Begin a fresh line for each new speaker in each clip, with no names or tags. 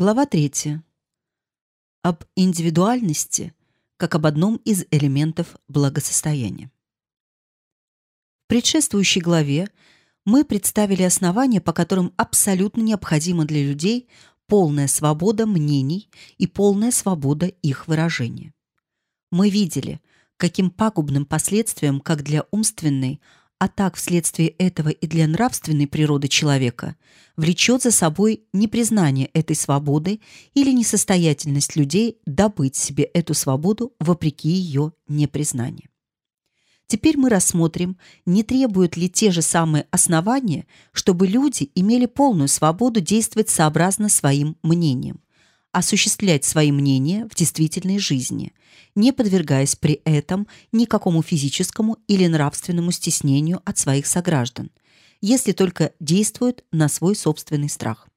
Глава 3. Об индивидуальности как об одном из элементов благосостояния. В предшествующей главе мы представили основания, по которым абсолютно необходима для людей полная свобода мнений и полная свобода их выражения. Мы видели, каким пагубным последствиям как для умственной, а так вследствие этого и для нравственной природы человека влечет за собой непризнание этой свободы или несостоятельность людей добыть себе эту свободу вопреки ее непризнанию. Теперь мы рассмотрим, не требуют ли те же самые основания, чтобы люди имели полную свободу действовать сообразно своим мнениям, осуществлять свои мнения в действительной жизни, не подвергаясь при этом никакому физическому или нравственному стеснению от своих сограждан, если только действуют на свой собственный страх.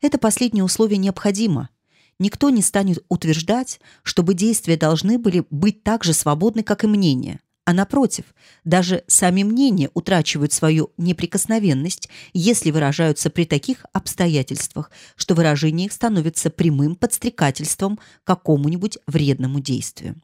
Это последнее условие необходимо. Никто не станет утверждать, чтобы действия должны были быть так же свободны, как и мнения а напротив, даже сами мнения утрачивают свою неприкосновенность, если выражаются при таких обстоятельствах, что выражение их становится прямым подстрекательством какому-нибудь вредному действию.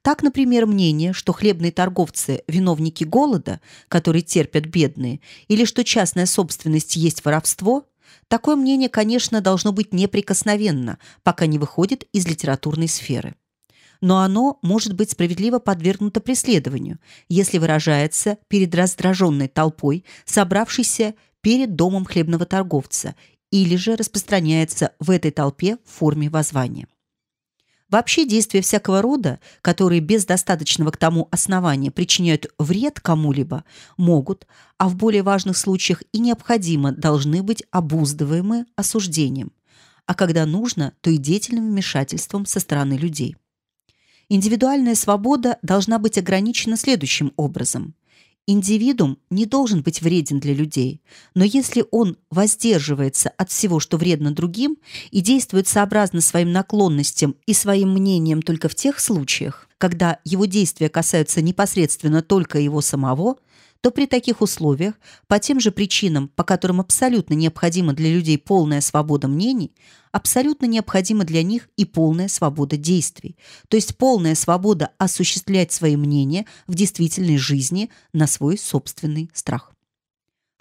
Так, например, мнение, что хлебные торговцы – виновники голода, который терпят бедные, или что частная собственность есть воровство – такое мнение, конечно, должно быть неприкосновенно, пока не выходит из литературной сферы но оно может быть справедливо подвергнуто преследованию, если выражается перед раздраженной толпой, собравшейся перед домом хлебного торговца, или же распространяется в этой толпе в форме воззвания. Вообще действия всякого рода, которые без достаточного к тому основания причиняют вред кому-либо, могут, а в более важных случаях и необходимо должны быть обуздываемы осуждением, а когда нужно, то и деятельным вмешательством со стороны людей. Индивидуальная свобода должна быть ограничена следующим образом. Индивидуум не должен быть вреден для людей, но если он воздерживается от всего, что вредно другим, и действует сообразно своим наклонностям и своим мнением только в тех случаях, когда его действия касаются непосредственно только его самого – то при таких условиях, по тем же причинам, по которым абсолютно необходима для людей полная свобода мнений, абсолютно необходима для них и полная свобода действий, то есть полная свобода осуществлять свои мнения в действительной жизни на свой собственный страх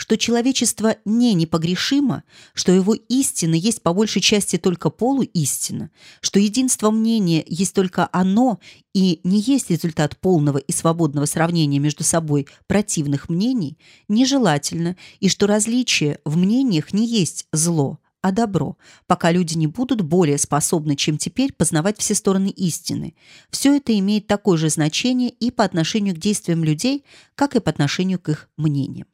что человечество не непогрешимо, что его истина есть по большей части только полуистина, что единство мнения есть только оно и не есть результат полного и свободного сравнения между собой противных мнений, нежелательно, и что различие в мнениях не есть зло, а добро, пока люди не будут более способны, чем теперь, познавать все стороны истины. Все это имеет такое же значение и по отношению к действиям людей, как и по отношению к их мнениям.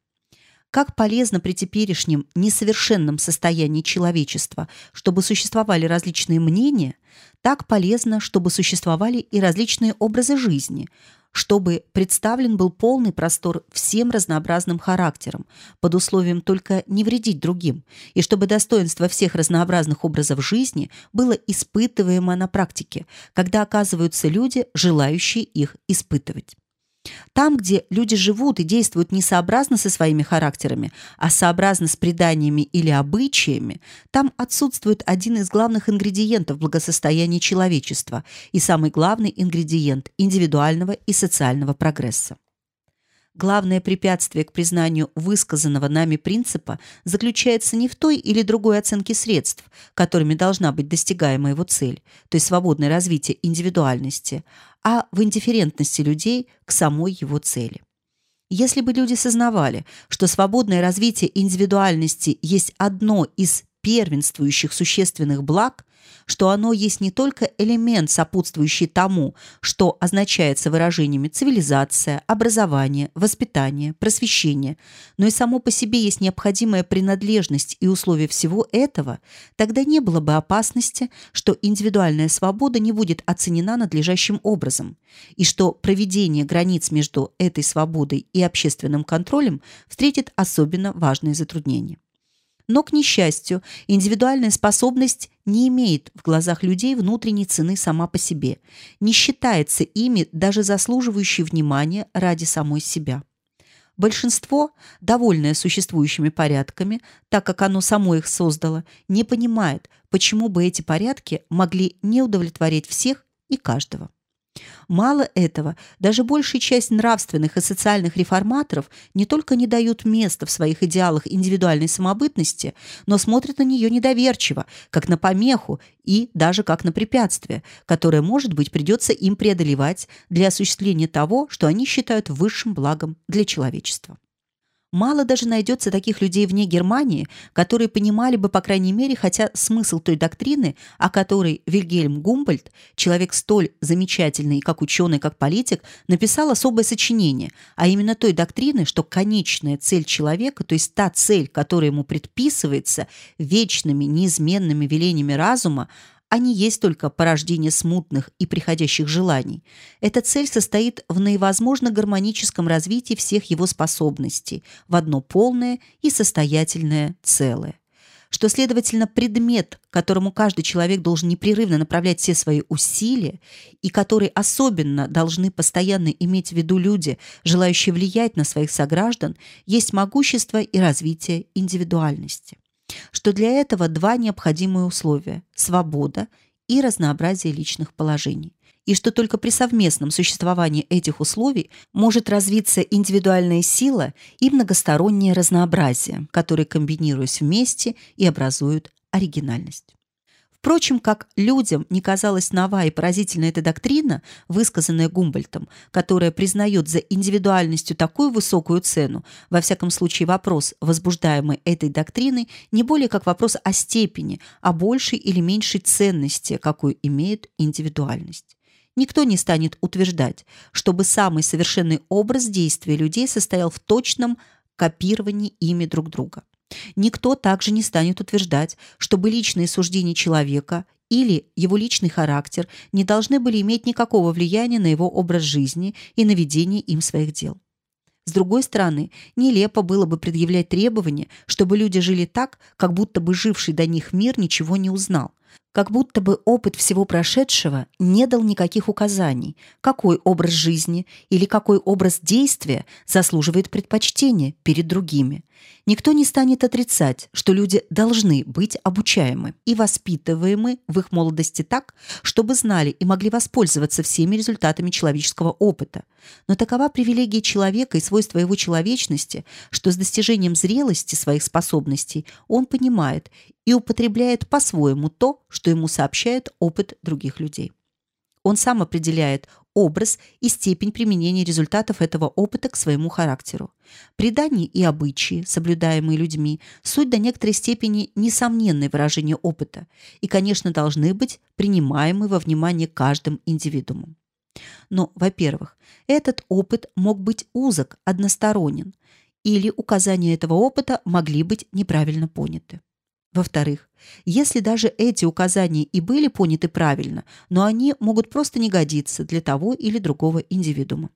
Как полезно при теперешнем несовершенном состоянии человечества, чтобы существовали различные мнения, так полезно, чтобы существовали и различные образы жизни, чтобы представлен был полный простор всем разнообразным характерам, под условием только не вредить другим, и чтобы достоинство всех разнообразных образов жизни было испытываемо на практике, когда оказываются люди, желающие их испытывать. Там, где люди живут и действуют не сообразно со своими характерами, а сообразно с преданиями или обычаями, там отсутствует один из главных ингредиентов благосостояния человечества и самый главный ингредиент индивидуального и социального прогресса. Главное препятствие к признанию высказанного нами принципа заключается не в той или другой оценке средств, которыми должна быть достигаема его цель, то есть свободное развитие индивидуальности, а в индифферентности людей к самой его цели. Если бы люди сознавали, что свободное развитие индивидуальности есть одно из первенствующих существенных благ, что оно есть не только элемент, сопутствующий тому, что означается выражениями цивилизация, образование, воспитание, просвещение, но и само по себе есть необходимая принадлежность и условие всего этого, тогда не было бы опасности, что индивидуальная свобода не будет оценена надлежащим образом, и что проведение границ между этой свободой и общественным контролем встретит особенно важные затруднения. Но, к несчастью, индивидуальная способность не имеет в глазах людей внутренней цены сама по себе, не считается ими даже заслуживающей внимания ради самой себя. Большинство, довольное существующими порядками, так как оно само их создало, не понимает, почему бы эти порядки могли не удовлетворить всех и каждого. Мало этого, даже большая часть нравственных и социальных реформаторов не только не дают места в своих идеалах индивидуальной самобытности, но смотрят на нее недоверчиво, как на помеху и даже как на препятствие, которое, может быть, придется им преодолевать для осуществления того, что они считают высшим благом для человечества. Мало даже найдется таких людей вне Германии, которые понимали бы, по крайней мере, хотя смысл той доктрины, о которой Вильгельм Гумбольдт, человек столь замечательный как ученый, как политик, написал особое сочинение, а именно той доктрины, что конечная цель человека, то есть та цель, которая ему предписывается вечными, неизменными велениями разума, не есть только порождение смутных и приходящих желаний. Эта цель состоит в наивозможно гармоническом развитии всех его способностей в одно полное и состоятельное целое. Что, следовательно, предмет, которому каждый человек должен непрерывно направлять все свои усилия и который особенно должны постоянно иметь в виду люди, желающие влиять на своих сограждан, есть могущество и развитие индивидуальности что для этого два необходимые условия – свобода и разнообразие личных положений, и что только при совместном существовании этих условий может развиться индивидуальная сила и многостороннее разнообразие, которые, комбинируясь вместе, и образуют оригинальность. Впрочем, как людям не казалась нова и поразительна эта доктрина, высказанная Гумбольтом, которая признает за индивидуальностью такую высокую цену, во всяком случае вопрос, возбуждаемый этой доктриной, не более как вопрос о степени, о большей или меньшей ценности, какую имеет индивидуальность. Никто не станет утверждать, чтобы самый совершенный образ действия людей состоял в точном копировании ими друг друга. Никто также не станет утверждать, чтобы личные суждения человека или его личный характер не должны были иметь никакого влияния на его образ жизни и на ведение им своих дел. С другой стороны, нелепо было бы предъявлять требования, чтобы люди жили так, как будто бы живший до них мир ничего не узнал, как будто бы опыт всего прошедшего не дал никаких указаний, какой образ жизни или какой образ действия заслуживает предпочтения перед другими. Никто не станет отрицать, что люди должны быть обучаемы и воспитываемы в их молодости так, чтобы знали и могли воспользоваться всеми результатами человеческого опыта. Но такова привилегия человека и свойство его человечности, что с достижением зрелости своих способностей он понимает и употребляет по-своему то, что ему сообщает опыт других людей. Он сам определяет образ и степень применения результатов этого опыта к своему характеру. Предания и обычаи, соблюдаемые людьми, суть до некоторой степени несомненное выражение опыта и, конечно, должны быть принимаемы во внимание каждым индивидуумом. Но, во-первых, этот опыт мог быть узок, односторонен, или указания этого опыта могли быть неправильно поняты. Во-вторых, если даже эти указания и были поняты правильно, но они могут просто не годиться для того или другого индивидуума.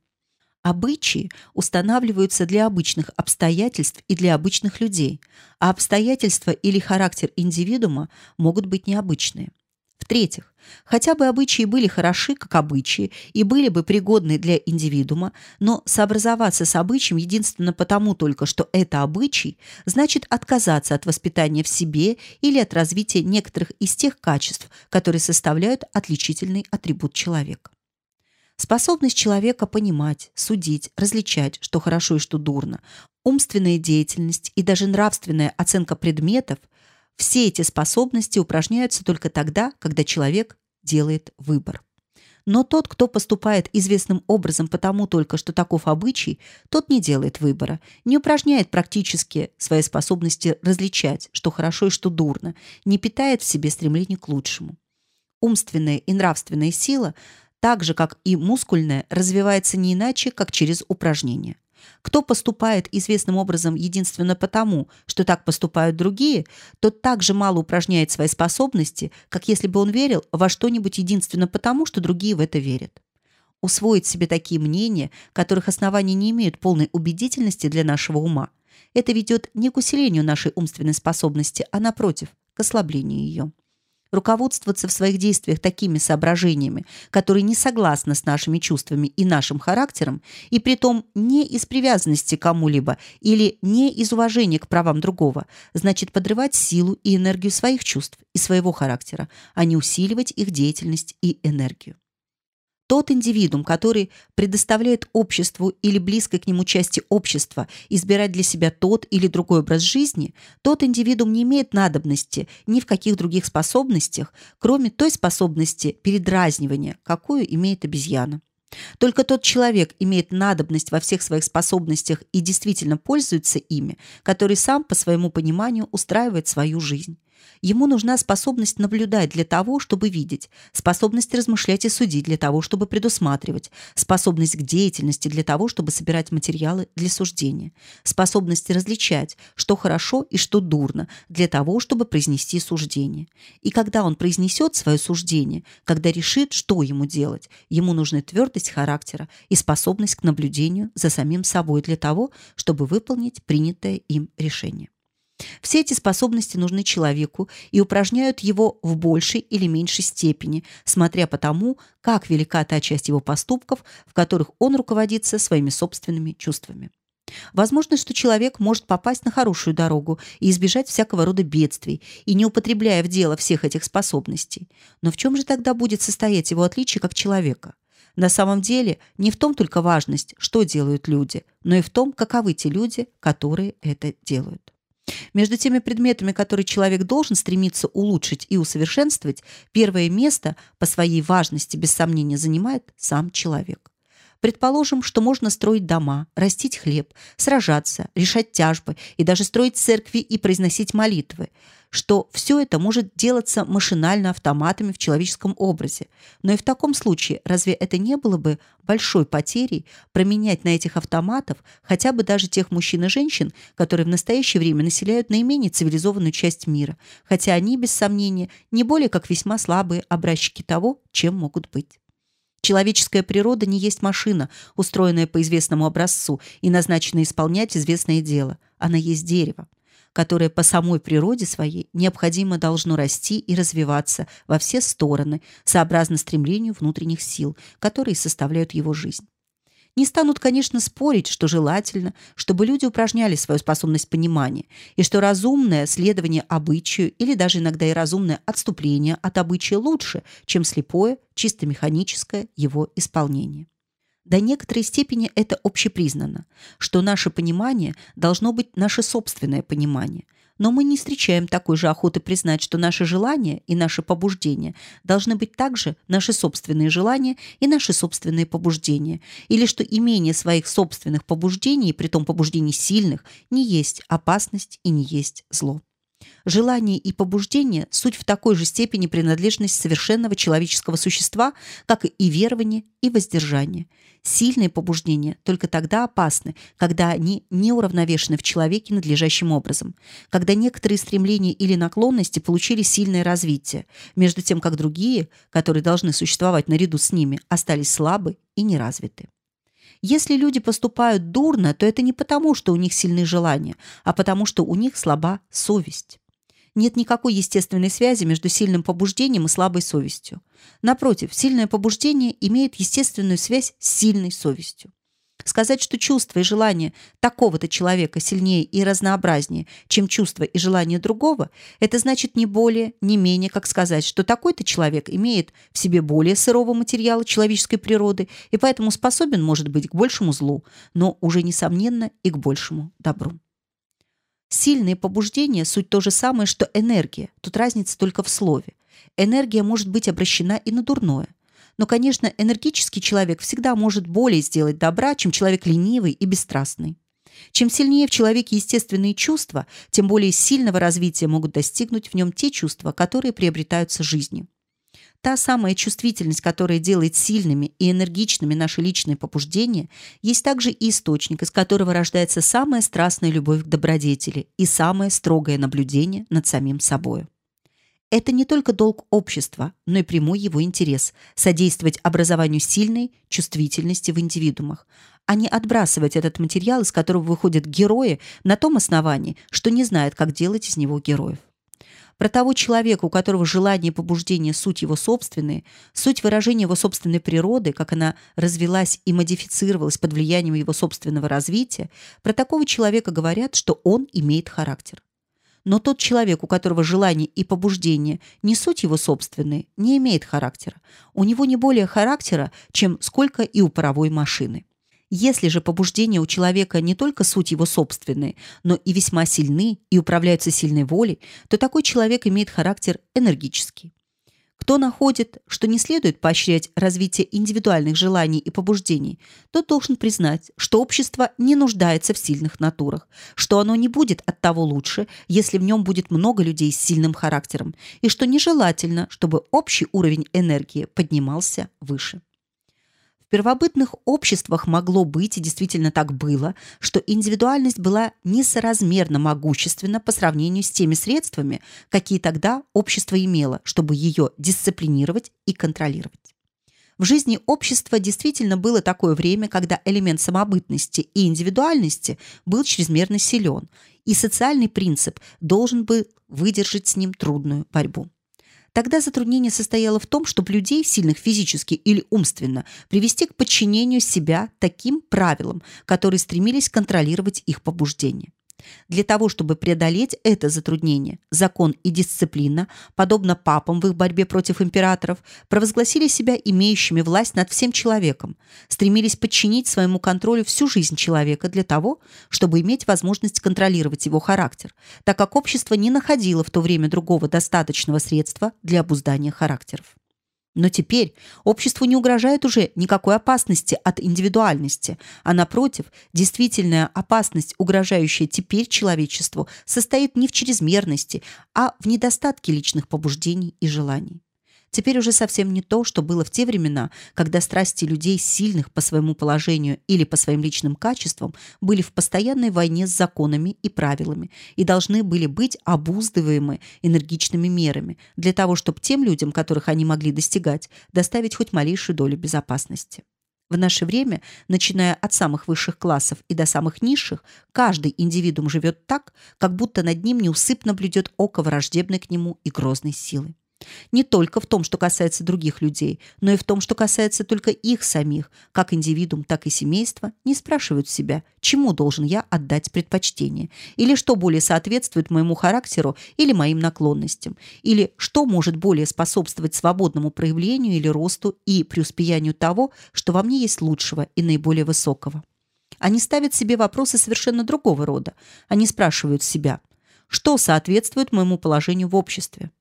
Обычаи устанавливаются для обычных обстоятельств и для обычных людей, а обстоятельства или характер индивидуума могут быть необычные. В-третьих, хотя бы обычаи были хороши, как обычаи, и были бы пригодны для индивидуума, но сообразоваться с обычаем единственно потому только, что это обычай, значит отказаться от воспитания в себе или от развития некоторых из тех качеств, которые составляют отличительный атрибут человека. Способность человека понимать, судить, различать, что хорошо и что дурно, умственная деятельность и даже нравственная оценка предметов – все эти способности упражняются только тогда, когда человек делает выбор. Но тот, кто поступает известным образом потому только, что таков обычай, тот не делает выбора, не упражняет практически свои способности различать, что хорошо и что дурно, не питает в себе стремление к лучшему. Умственная и нравственная сила, так же как и мускульная, развивается не иначе, как через упражнения. Кто поступает известным образом единственно потому, что так поступают другие, тот так же мало упражняет свои способности, как если бы он верил во что-нибудь единственно потому, что другие в это верят. Усвоить себе такие мнения, которых основания не имеют полной убедительности для нашего ума, это ведет не к усилению нашей умственной способности, а напротив, к ослаблению ее. Руководствоваться в своих действиях такими соображениями, которые не согласны с нашими чувствами и нашим характером, и притом не из привязанности к кому-либо или не из уважения к правам другого, значит подрывать силу и энергию своих чувств и своего характера, а не усиливать их деятельность и энергию. Тот индивидуум, который предоставляет обществу или близкой к нему части общества избирать для себя тот или другой образ жизни, тот индивидуум не имеет надобности ни в каких других способностях, кроме той способности передразнивания, какую имеет обезьяна. Только тот человек имеет надобность во всех своих способностях и действительно пользуется ими, который сам по своему пониманию устраивает свою жизнь. Ему нужна способность наблюдать для того, чтобы видеть, способность размышлять и судить для того, чтобы предусматривать, способность к деятельности для того, чтобы собирать материалы для суждения, способность различать, что хорошо и что дурно, для того, чтобы произнести суждение. И когда он произнесет свое суждение, когда решит, что ему делать, ему нужна твердость характера и способность к наблюдению за самим собой для того, чтобы выполнить принятое им решение. Все эти способности нужны человеку и упражняют его в большей или меньшей степени, смотря по тому, как велика та часть его поступков, в которых он руководится своими собственными чувствами. Возможно, что человек может попасть на хорошую дорогу и избежать всякого рода бедствий, и не употребляя в дело всех этих способностей. Но в чем же тогда будет состоять его отличие как человека? На самом деле, не в том только важность, что делают люди, но и в том, каковы те люди, которые это делают. Между теми предметами, которые человек должен стремиться улучшить и усовершенствовать, первое место по своей важности без сомнения занимает сам человек. Предположим, что можно строить дома, растить хлеб, сражаться, решать тяжбы и даже строить церкви и произносить молитвы – что все это может делаться машинально автоматами в человеческом образе. Но и в таком случае разве это не было бы большой потерей променять на этих автоматов хотя бы даже тех мужчин и женщин, которые в настоящее время населяют наименее цивилизованную часть мира, хотя они, без сомнения, не более как весьма слабые образчики того, чем могут быть. Человеческая природа не есть машина, устроенная по известному образцу и назначенная исполнять известное дело. Она есть дерево которое по самой природе своей необходимо должно расти и развиваться во все стороны, сообразно стремлению внутренних сил, которые составляют его жизнь. Не станут, конечно, спорить, что желательно, чтобы люди упражняли свою способность понимания, и что разумное следование обычаю или даже иногда и разумное отступление от обычая лучше, чем слепое, чисто механическое его исполнение. До некоторой степени это общепризнано, что наше понимание должно быть наше собственное понимание. Но мы не встречаем такой же охоты признать, что наши желания и наши побуждения должны быть также наши собственные желания и наши собственные побуждения, или что имение своих собственных побуждений, при том побуждений сильных, не есть опасность и не есть зло. Желание и побуждение – суть в такой же степени принадлежность совершенного человеческого существа, как и верование и воздержание. Сильные побуждения только тогда опасны, когда они не уравновешены в человеке надлежащим образом, когда некоторые стремления или наклонности получили сильное развитие, между тем как другие, которые должны существовать наряду с ними, остались слабы и неразвиты. Если люди поступают дурно, то это не потому, что у них сильные желания, а потому, что у них слаба совесть. Нет никакой естественной связи между сильным побуждением и слабой совестью. Напротив, сильное побуждение имеет естественную связь с сильной совестью. Сказать, что чувства и желания такого-то человека сильнее и разнообразнее, чем чувства и желания другого, это значит не более, не менее, как сказать, что такой-то человек имеет в себе более сырого материала человеческой природы и поэтому способен, может быть, к большему злу, но уже, несомненно, и к большему добру. Сильные побуждения – суть то же самое, что энергия, тут разница только в слове. Энергия может быть обращена и на дурное – но, конечно, энергический человек всегда может более сделать добра, чем человек ленивый и бесстрастный. Чем сильнее в человеке естественные чувства, тем более сильного развития могут достигнуть в нем те чувства, которые приобретаются жизнью. Та самая чувствительность, которая делает сильными и энергичными наши личные побуждения, есть также и источник, из которого рождается самая страстная любовь к добродетели и самое строгое наблюдение над самим собой. Это не только долг общества, но и прямой его интерес – содействовать образованию сильной чувствительности в индивидуумах, а не отбрасывать этот материал, из которого выходят герои, на том основании, что не знают, как делать из него героев. про того человека, у которого желание и побуждение суть его собственные, суть выражения его собственной природы, как она развилась и модифицировалась под влиянием его собственного развития, про такого человека говорят, что он имеет характер. Но тот человек, у которого желание и побуждение не суть его собственные, не имеет характера. У него не более характера, чем сколько и у паровой машины. Если же побуждения у человека не только суть его собственные, но и весьма сильны и управляются сильной волей, то такой человек имеет характер энергический. Кто находит, что не следует поощрять развитие индивидуальных желаний и побуждений, тот должен признать, что общество не нуждается в сильных натурах, что оно не будет от того лучше, если в нем будет много людей с сильным характером, и что нежелательно, чтобы общий уровень энергии поднимался выше первобытных обществах могло быть, и действительно так было, что индивидуальность была несоразмерно могущественна по сравнению с теми средствами, какие тогда общество имело, чтобы ее дисциплинировать и контролировать. В жизни общества действительно было такое время, когда элемент самобытности и индивидуальности был чрезмерно силен, и социальный принцип должен был выдержать с ним трудную борьбу. Тогда затруднение состояло в том, чтобы людей, сильных физически или умственно, привести к подчинению себя таким правилам, которые стремились контролировать их побуждения. Для того, чтобы преодолеть это затруднение, закон и дисциплина, подобно папам в их борьбе против императоров, провозгласили себя имеющими власть над всем человеком, стремились подчинить своему контролю всю жизнь человека для того, чтобы иметь возможность контролировать его характер, так как общество не находило в то время другого достаточного средства для обуздания характеров. Но теперь обществу не угрожает уже никакой опасности от индивидуальности, а напротив, действительная опасность, угрожающая теперь человечеству, состоит не в чрезмерности, а в недостатке личных побуждений и желаний теперь уже совсем не то, что было в те времена, когда страсти людей сильных по своему положению или по своим личным качествам были в постоянной войне с законами и правилами и должны были быть обуздываемы энергичными мерами для того, чтобы тем людям, которых они могли достигать, доставить хоть малейшую долю безопасности. В наше время, начиная от самых высших классов и до самых низших, каждый индивидуум живет так, как будто над ним неусыпно блюдет око враждебной к нему и грозной силы. Не только в том, что касается других людей, но и в том, что касается только их самих, как индивидуум, так и семейства, не спрашивают себя, чему должен я отдать предпочтение, или что более соответствует моему характеру или моим наклонностям, или что может более способствовать свободному проявлению или росту и преуспеянию того, что во мне есть лучшего и наиболее высокого. Они ставят себе вопросы совершенно другого рода. Они спрашивают себя, что соответствует моему положению в обществе,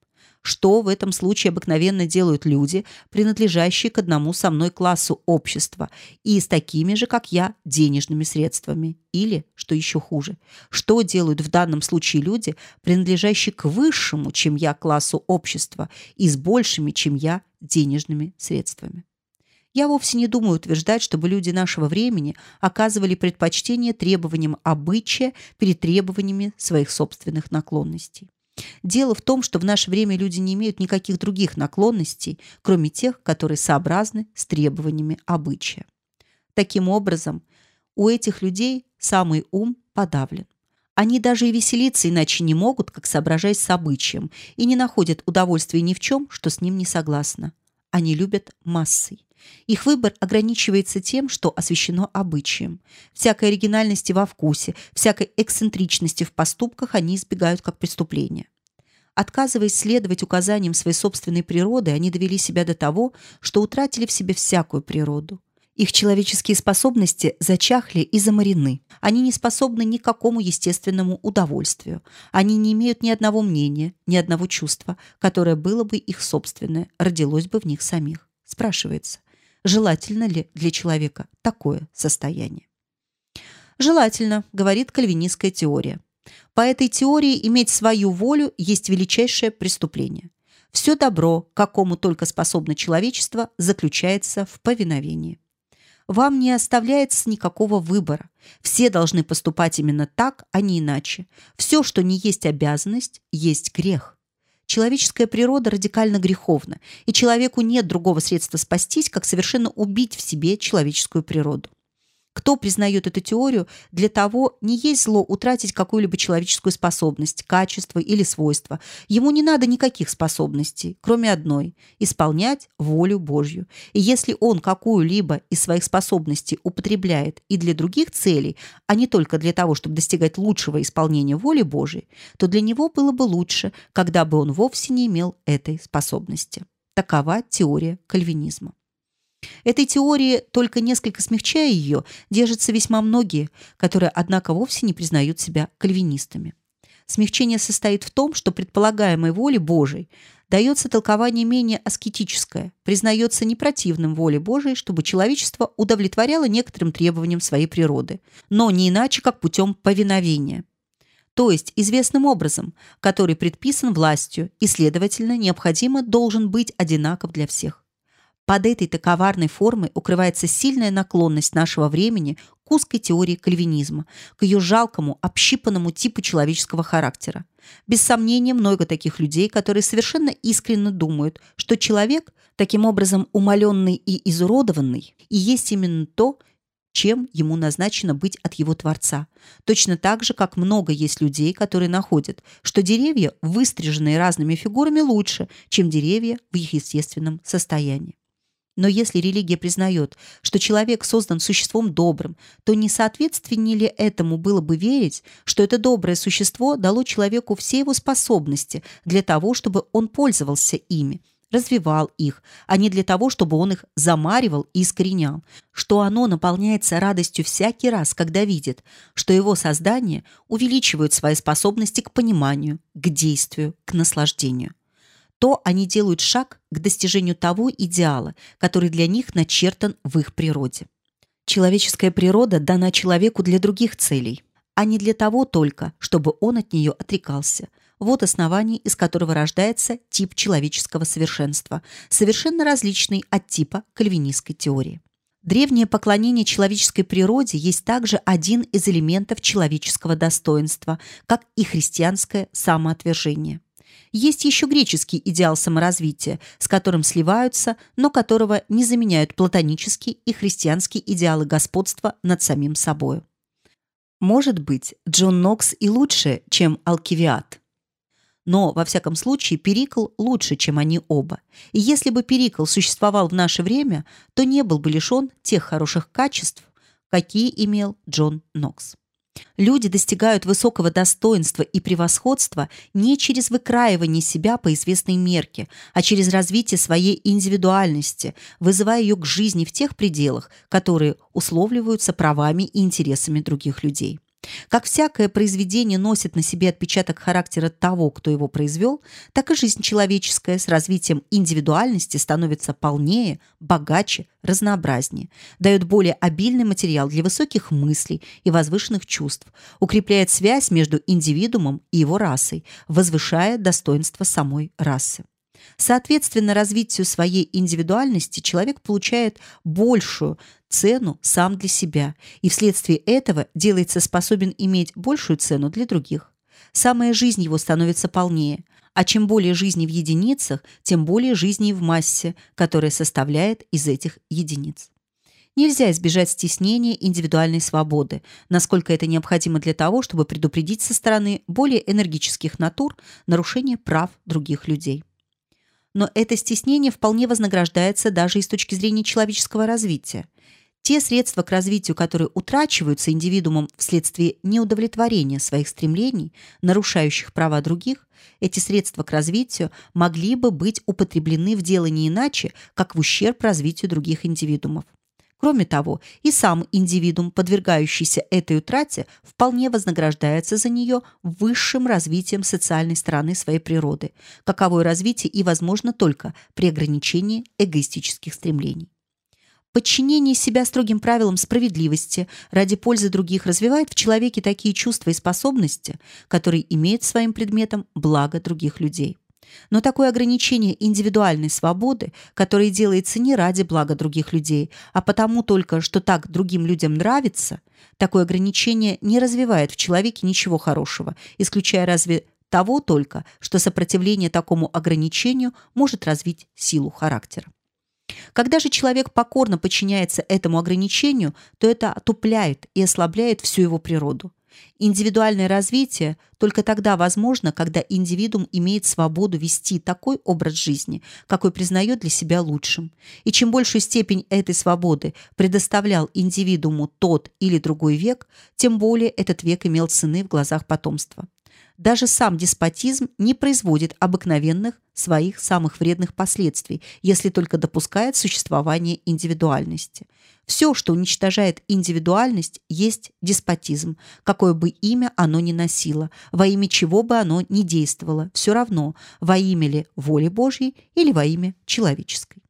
что в этом случае обыкновенно делают люди, принадлежащие к одному со мной классу общества и с такими же, как я, денежными средствами. Или, что еще хуже, что делают в данном случае люди, принадлежащие к высшему, чем я, классу общества и с большими, чем я, денежными средствами. Я вовсе не думаю утверждать, чтобы люди нашего времени оказывали предпочтение требованиям обычая перед требованиями своих собственных наклонностей. Дело в том, что в наше время люди не имеют никаких других наклонностей, кроме тех, которые сообразны с требованиями обычая. Таким образом, у этих людей самый ум подавлен. Они даже и веселиться иначе не могут, как соображаясь с обычаем, и не находят удовольствия ни в чем, что с ним не согласно. Они любят массой. Их выбор ограничивается тем, что освещено обычаем. Всякой оригинальности во вкусе, всякой эксцентричности в поступках они избегают как преступления. Отказываясь следовать указаниям своей собственной природы, они довели себя до того, что утратили в себе всякую природу. Их человеческие способности зачахли и заморены. Они не способны ни к какому естественному удовольствию. Они не имеют ни одного мнения, ни одного чувства, которое было бы их собственное, родилось бы в них самих. Спрашивается, желательно ли для человека такое состояние. Желательно, говорит кальвинистская теория. По этой теории иметь свою волю есть величайшее преступление. Все добро, какому только способно человечество, заключается в повиновении. Вам не оставляется никакого выбора. Все должны поступать именно так, а не иначе. Все, что не есть обязанность, есть грех. Человеческая природа радикально греховна, и человеку нет другого средства спастись, как совершенно убить в себе человеческую природу. Кто признает эту теорию, для того не есть зло утратить какую-либо человеческую способность, качество или свойство. Ему не надо никаких способностей, кроме одной – исполнять волю Божью. И если он какую-либо из своих способностей употребляет и для других целей, а не только для того, чтобы достигать лучшего исполнения воли Божьей, то для него было бы лучше, когда бы он вовсе не имел этой способности. Такова теория кальвинизма. Этой теории, только несколько смягчая ее, держатся весьма многие, которые, однако, вовсе не признают себя кальвинистами. Смягчение состоит в том, что предполагаемой воле Божией дается толкование менее аскетическое, признается непротивным воле Божией, чтобы человечество удовлетворяло некоторым требованиям своей природы, но не иначе, как путем повиновения. То есть известным образом, который предписан властью и, следовательно, необходимо должен быть одинаков для всех. Под этой-то коварной формой укрывается сильная наклонность нашего времени к узкой теории кальвинизма, к ее жалкому, общипанному типу человеческого характера. Без сомнения, много таких людей, которые совершенно искренне думают, что человек, таким образом умаленный и изуродованный, и есть именно то, чем ему назначено быть от его Творца. Точно так же, как много есть людей, которые находят, что деревья, выстриженные разными фигурами, лучше, чем деревья в их естественном состоянии. Но если религия признает, что человек создан существом добрым, то не соответственнее ли этому было бы верить, что это доброе существо дало человеку все его способности для того, чтобы он пользовался ими, развивал их, а не для того, чтобы он их замаривал и искоренял, что оно наполняется радостью всякий раз, когда видит, что его создание увеличивают свои способности к пониманию, к действию, к наслаждению то они делают шаг к достижению того идеала, который для них начертан в их природе. Человеческая природа дана человеку для других целей, а не для того только, чтобы он от нее отрекался. Вот основание, из которого рождается тип человеческого совершенства, совершенно различный от типа кальвинистской теории. Древнее поклонение человеческой природе есть также один из элементов человеческого достоинства, как и христианское самоотвержение. Есть еще греческий идеал саморазвития, с которым сливаются, но которого не заменяют платонические и христианские идеалы господства над самим собой. Может быть, Джон Нокс и лучше, чем Алкивиад. Но, во всяком случае, Перикл лучше, чем они оба. И если бы Перикл существовал в наше время, то не был бы лишен тех хороших качеств, какие имел Джон Нокс. Люди достигают высокого достоинства и превосходства не через выкраивание себя по известной мерке, а через развитие своей индивидуальности, вызывая ее к жизни в тех пределах, которые условливаются правами и интересами других людей. Как всякое произведение носит на себе отпечаток характера того, кто его произвел, так и жизнь человеческая с развитием индивидуальности становится полнее, богаче, разнообразнее, дает более обильный материал для высоких мыслей и возвышенных чувств, укрепляет связь между индивидуумом и его расой, возвышая достоинство самой расы. Соответственно развитию своей индивидуальности человек получает большую цену сам для себя и вследствие этого делается способен иметь большую цену для других. Самая жизнь его становится полнее, а чем более жизни в единицах, тем более жизни в массе, которая составляет из этих единиц. Нельзя избежать стеснения индивидуальной свободы, насколько это необходимо для того, чтобы предупредить со стороны более энергических натур нарушение прав других людей но это стеснение вполне вознаграждается даже и с точки зрения человеческого развития. Те средства к развитию, которые утрачиваются индивидуумом вследствие неудовлетворения своих стремлений, нарушающих права других, эти средства к развитию могли бы быть употреблены в дело иначе, как в ущерб развитию других индивидуумов. Кроме того, и сам индивидуум, подвергающийся этой утрате, вполне вознаграждается за нее высшим развитием социальной стороны своей природы, каковое развитие и возможно только при ограничении эгоистических стремлений. Подчинение себя строгим правилам справедливости ради пользы других развивает в человеке такие чувства и способности, которые имеют своим предметом благо других людей. Но такое ограничение индивидуальной свободы, которое делается не ради блага других людей, а потому только, что так другим людям нравится, такое ограничение не развивает в человеке ничего хорошего, исключая разве того только, что сопротивление такому ограничению может развить силу характера. Когда же человек покорно подчиняется этому ограничению, то это отупляет и ослабляет всю его природу. Индивидуальное развитие только тогда возможно, когда индивидуум имеет свободу вести такой образ жизни, какой признает для себя лучшим. И чем большую степень этой свободы предоставлял индивидууму тот или другой век, тем более этот век имел цены в глазах потомства. Даже сам деспотизм не производит обыкновенных своих самых вредных последствий, если только допускает существование индивидуальности. Все, что уничтожает индивидуальность, есть деспотизм, какое бы имя оно ни носило, во имя чего бы оно ни действовало, все равно, во имя ли воли Божьей или во имя человеческой.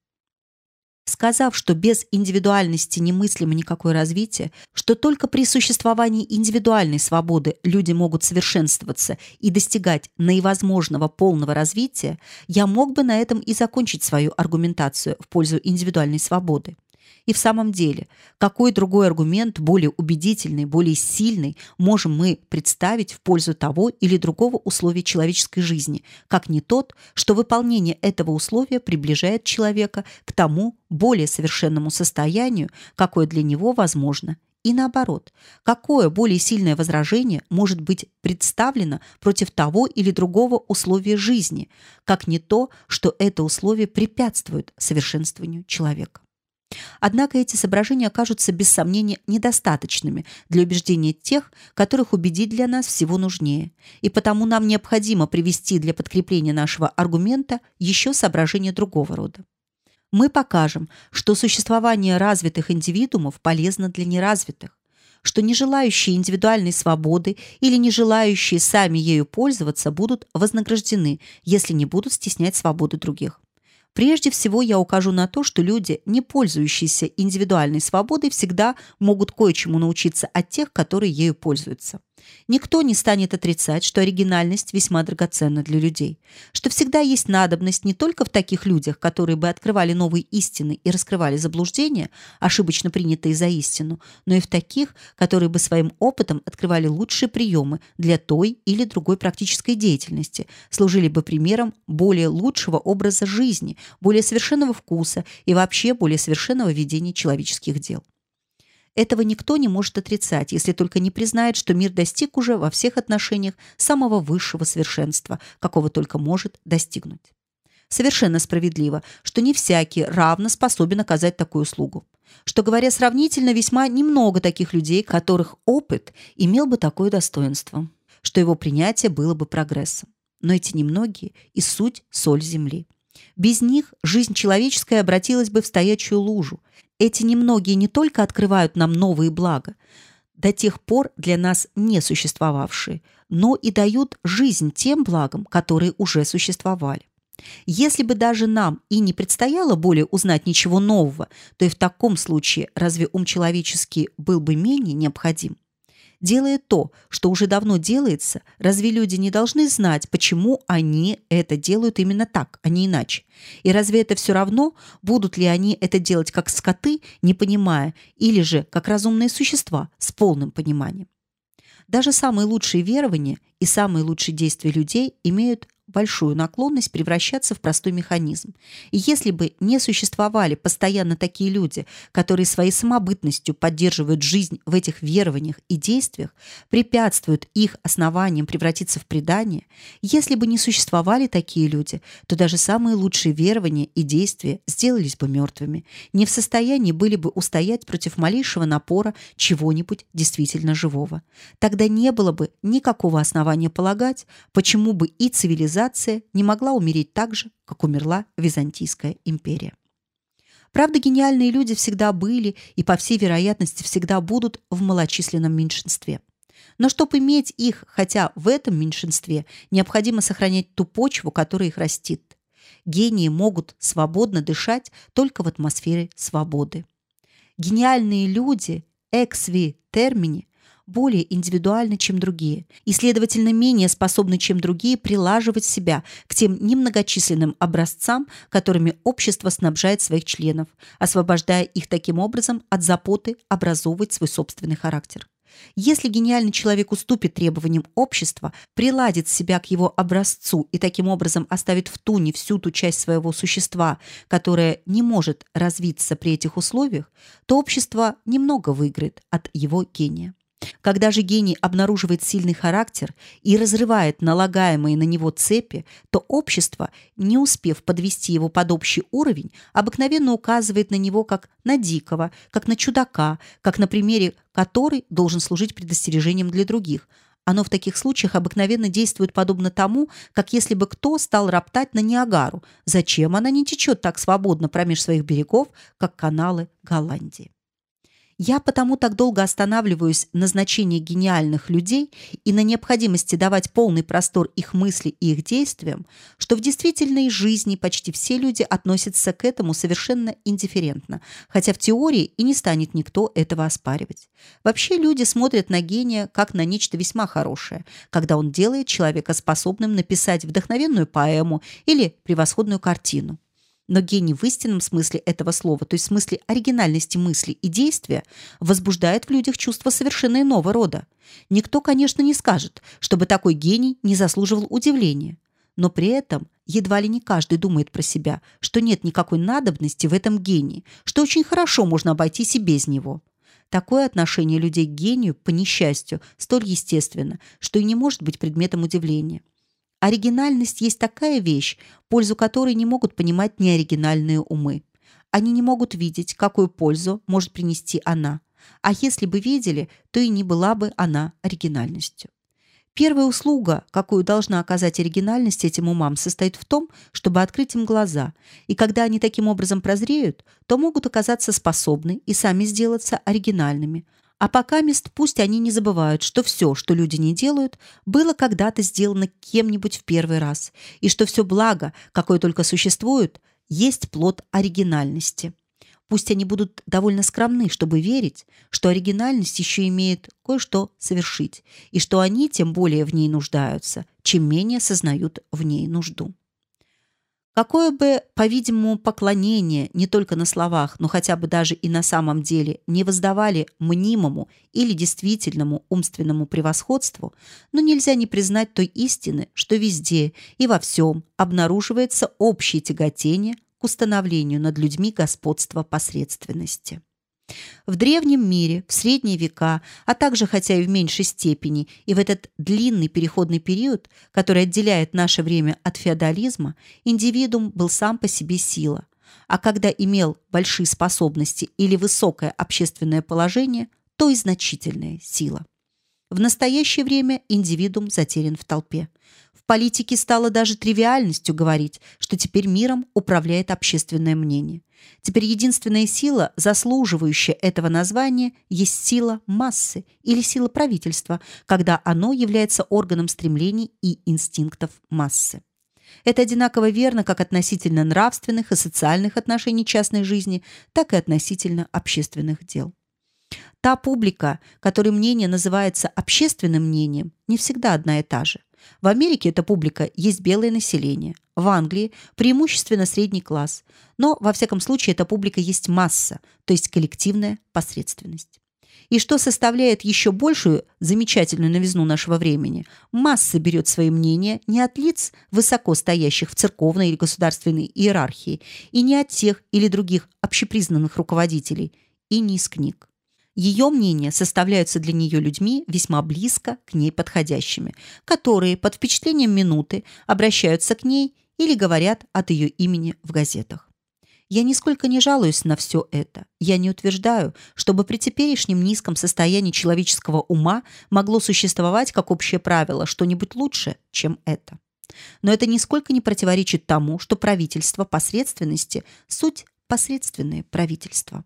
Сказав, что без индивидуальности немыслимо никакое развитие, что только при существовании индивидуальной свободы люди могут совершенствоваться и достигать наивозможного полного развития, я мог бы на этом и закончить свою аргументацию в пользу индивидуальной свободы. И в самом деле, какой другой аргумент, более убедительный, более сильный, можем мы представить в пользу того или другого условия человеческой жизни, как не тот, что выполнение этого условия приближает человека к тому более совершенному состоянию, какое для него возможно, и наоборот, какое более сильное возражение может быть представлено против того или другого условия жизни, как не то, что это условие препятствует совершенствованию человека. Однако эти соображения окажутся без сомнения недостаточными для убеждения тех, которых убедить для нас всего нужнее, и потому нам необходимо привести для подкрепления нашего аргумента еще соображения другого рода. Мы покажем, что существование развитых индивидуумов полезно для неразвитых, что не желающие индивидуальной свободы или не желающие сами ею пользоваться будут вознаграждены, если не будут стеснять свободу других. Прежде всего я укажу на то, что люди, не пользующиеся индивидуальной свободой, всегда могут кое-чему научиться от тех, которые ею пользуются. Никто не станет отрицать, что оригинальность весьма драгоценна для людей, что всегда есть надобность не только в таких людях, которые бы открывали новые истины и раскрывали заблуждения, ошибочно принятые за истину, но и в таких, которые бы своим опытом открывали лучшие приемы для той или другой практической деятельности, служили бы примером более лучшего образа жизни, более совершенного вкуса и вообще более совершенного ведения человеческих дел. Этого никто не может отрицать, если только не признает, что мир достиг уже во всех отношениях самого высшего совершенства, какого только может достигнуть. Совершенно справедливо, что не всякий равно способен оказать такую услугу. Что, говоря сравнительно, весьма немного таких людей, которых опыт имел бы такое достоинство, что его принятие было бы прогрессом. Но эти немногие и суть соль земли. Без них жизнь человеческая обратилась бы в стоячую лужу, эти немногие не только открывают нам новые блага, до тех пор для нас не существовавшие, но и дают жизнь тем благам, которые уже существовали. Если бы даже нам и не предстояло более узнать ничего нового, то и в таком случае разве ум человеческий был бы менее необходим? Делая то, что уже давно делается, разве люди не должны знать, почему они это делают именно так, а не иначе? И разве это все равно, будут ли они это делать как скоты, не понимая, или же как разумные существа с полным пониманием? Даже самые лучшие верования и самые лучшие действия людей имеют большую наклонность превращаться в простой механизм. И если бы не существовали постоянно такие люди, которые своей самобытностью поддерживают жизнь в этих верованиях и действиях, препятствуют их основаниям превратиться в предание, если бы не существовали такие люди, то даже самые лучшие верования и действия сделались бы мертвыми, не в состоянии были бы устоять против малейшего напора чего-нибудь действительно живого. Тогда не было бы никакого основания полагать, почему бы и цивилизация не могла умереть так же, как умерла Византийская империя. Правда, гениальные люди всегда были и, по всей вероятности, всегда будут в малочисленном меньшинстве. Но чтобы иметь их, хотя в этом меньшинстве, необходимо сохранять ту почву, которая их растит. Гении могут свободно дышать только в атмосфере свободы. Гениальные люди, эксви термини, более индивидуальны, чем другие, и, следовательно, менее способны, чем другие, прилаживать себя к тем немногочисленным образцам, которыми общество снабжает своих членов, освобождая их таким образом от запоты образовывать свой собственный характер. Если гениальный человек уступит требованиям общества, приладит себя к его образцу и таким образом оставит в туне всю ту часть своего существа, которая не может развиться при этих условиях, то общество немного выиграет от его гения. Когда же гений обнаруживает сильный характер и разрывает налагаемые на него цепи, то общество, не успев подвести его под общий уровень, обыкновенно указывает на него как на дикого, как на чудака, как на примере который должен служить предостережением для других. Оно в таких случаях обыкновенно действует подобно тому, как если бы кто стал роптать на Ниагару. Зачем она не течет так свободно промеж своих берегов, как каналы Голландии? Я потому так долго останавливаюсь на значении гениальных людей и на необходимости давать полный простор их мысли и их действиям, что в действительной жизни почти все люди относятся к этому совершенно индифферентно, хотя в теории и не станет никто этого оспаривать. Вообще люди смотрят на гения как на нечто весьма хорошее, когда он делает человека способным написать вдохновенную поэму или превосходную картину. Но гений в истинном смысле этого слова, то есть в смысле оригинальности мысли и действия, возбуждает в людях чувство совершенно иного рода. Никто, конечно, не скажет, чтобы такой гений не заслуживал удивления. Но при этом едва ли не каждый думает про себя, что нет никакой надобности в этом гении, что очень хорошо можно обойтись и без него. Такое отношение людей к гению, по несчастью, столь естественно, что и не может быть предметом удивления. Оригинальность есть такая вещь, пользу которой не могут понимать неоригинальные умы. Они не могут видеть, какую пользу может принести она. А если бы видели, то и не была бы она оригинальностью. Первая услуга, какую должна оказать оригинальность этим умам, состоит в том, чтобы открыть им глаза, и когда они таким образом прозреют, то могут оказаться способны и сами сделаться оригинальными, а пока мест пусть они не забывают, что все, что люди не делают, было когда-то сделано кем-нибудь в первый раз, и что все благо, какое только существует, есть плод оригинальности. Пусть они будут довольно скромны, чтобы верить, что оригинальность еще имеет кое-что совершить, и что они тем более в ней нуждаются, чем менее сознают в ней нужду. Какое бы, по-видимому, поклонение не только на словах, но хотя бы даже и на самом деле не воздавали мнимому или действительному умственному превосходству, но нельзя не признать той истины, что везде и во всем обнаруживается общее тяготение к установлению над людьми господства посредственности. В древнем мире, в средние века, а также, хотя и в меньшей степени, и в этот длинный переходный период, который отделяет наше время от феодализма, индивидуум был сам по себе сила, а когда имел большие способности или высокое общественное положение, то и значительная сила. В настоящее время индивидуум затерян в толпе. В политике стало даже тривиальностью говорить, что теперь миром управляет общественное мнение. Теперь единственная сила, заслуживающая этого названия, есть сила массы или сила правительства, когда оно является органом стремлений и инстинктов массы. Это одинаково верно как относительно нравственных и социальных отношений частной жизни, так и относительно общественных дел. Та публика, которой мнение называется общественным мнением, не всегда одна и та же. В Америке эта публика есть белое население, в Англии преимущественно средний класс, но во всяком случае эта публика есть масса, то есть коллективная посредственность. И что составляет еще большую замечательную новизну нашего времени, масса берет свои мнения не от лиц, высоко стоящих в церковной или государственной иерархии, и не от тех или других общепризнанных руководителей, и не из книг. Ее мнения составляются для нее людьми весьма близко к ней подходящими, которые под впечатлением минуты обращаются к ней или говорят от ее имени в газетах. Я нисколько не жалуюсь на все это. Я не утверждаю, чтобы при теперешнем низком состоянии человеческого ума могло существовать как общее правило что-нибудь лучше, чем это. Но это нисколько не противоречит тому, что правительство посредственности – суть посредственное правительство.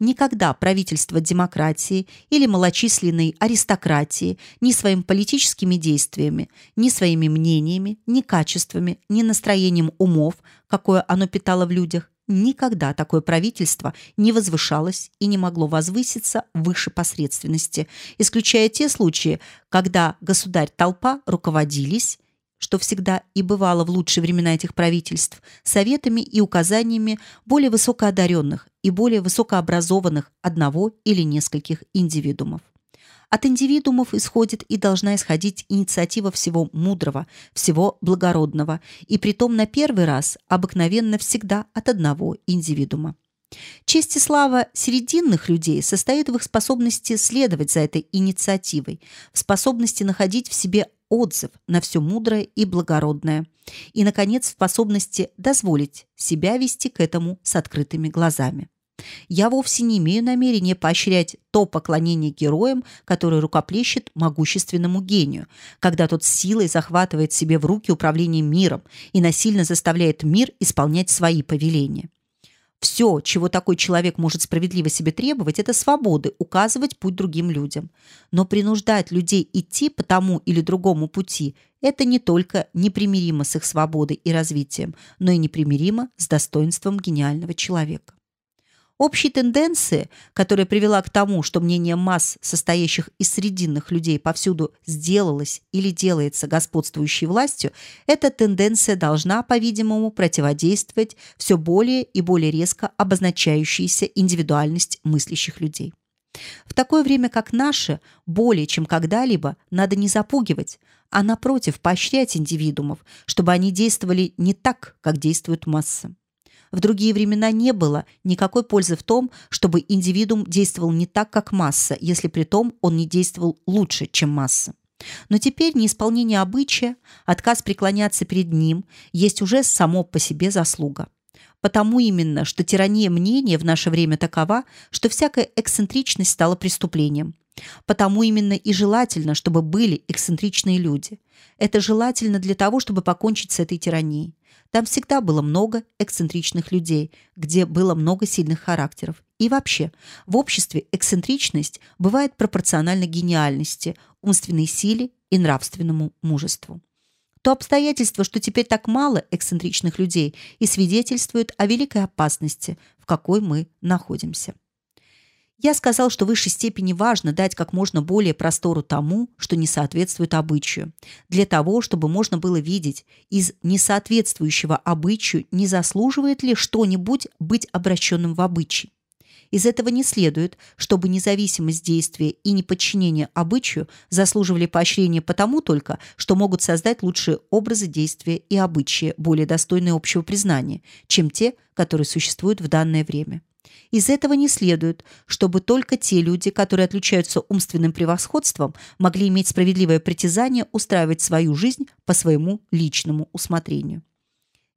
Никогда правительство демократии или малочисленной аристократии ни своими политическими действиями, ни своими мнениями, ни качествами, ни настроением умов, какое оно питало в людях, никогда такое правительство не возвышалось и не могло возвыситься выше посредственности, исключая те случаи, когда государь-толпа руководились что всегда и бывало в лучшие времена этих правительств, советами и указаниями более высокоодаренных и более высокообразованных одного или нескольких индивидуумов. От индивидуумов исходит и должна исходить инициатива всего мудрого, всего благородного, и притом на первый раз обыкновенно всегда от одного индивидуума. Честь и слава серединных людей состоит в их способности следовать за этой инициативой, в способности находить в себе отзыв на все мудрое и благородное, и, наконец, способности дозволить себя вести к этому с открытыми глазами. Я вовсе не имею намерения поощрять то поклонение героям, которое рукоплещет могущественному гению, когда тот силой захватывает себе в руки управление миром и насильно заставляет мир исполнять свои повеления. Все, чего такой человек может справедливо себе требовать, это свободы, указывать путь другим людям. Но принуждать людей идти по тому или другому пути – это не только непримиримо с их свободой и развитием, но и непримиримо с достоинством гениального человека. Общей тенденции, которая привела к тому, что мнение масс, состоящих из срединных людей, повсюду сделалось или делается господствующей властью, эта тенденция должна, по-видимому, противодействовать все более и более резко обозначающейся индивидуальность мыслящих людей. В такое время, как наше, более чем когда-либо надо не запугивать, а напротив поощрять индивидуумов, чтобы они действовали не так, как действуют массы. В другие времена не было никакой пользы в том, чтобы индивидуум действовал не так, как масса, если при том он не действовал лучше, чем масса. Но теперь неисполнение обычая, отказ преклоняться перед ним, есть уже само по себе заслуга. Потому именно, что тирания мнения в наше время такова, что всякая эксцентричность стала преступлением. Потому именно и желательно, чтобы были эксцентричные люди. Это желательно для того, чтобы покончить с этой тиранией. Там всегда было много эксцентричных людей, где было много сильных характеров. И вообще, в обществе эксцентричность бывает пропорциональна гениальности, умственной силе и нравственному мужеству. То обстоятельство, что теперь так мало эксцентричных людей, и свидетельствует о великой опасности, в какой мы находимся. Я сказал, что в высшей степени важно дать как можно более простору тому, что не соответствует обычаю, для того, чтобы можно было видеть, из несоответствующего обычаю не заслуживает ли что-нибудь быть обращенным в обычай. Из этого не следует, чтобы независимость действия и неподчинение обычаю заслуживали поощрения потому только, что могут создать лучшие образы действия и обычаи, более достойные общего признания, чем те, которые существуют в данное время. Из этого не следует, чтобы только те люди, которые отличаются умственным превосходством, могли иметь справедливое притязание устраивать свою жизнь по своему личному усмотрению.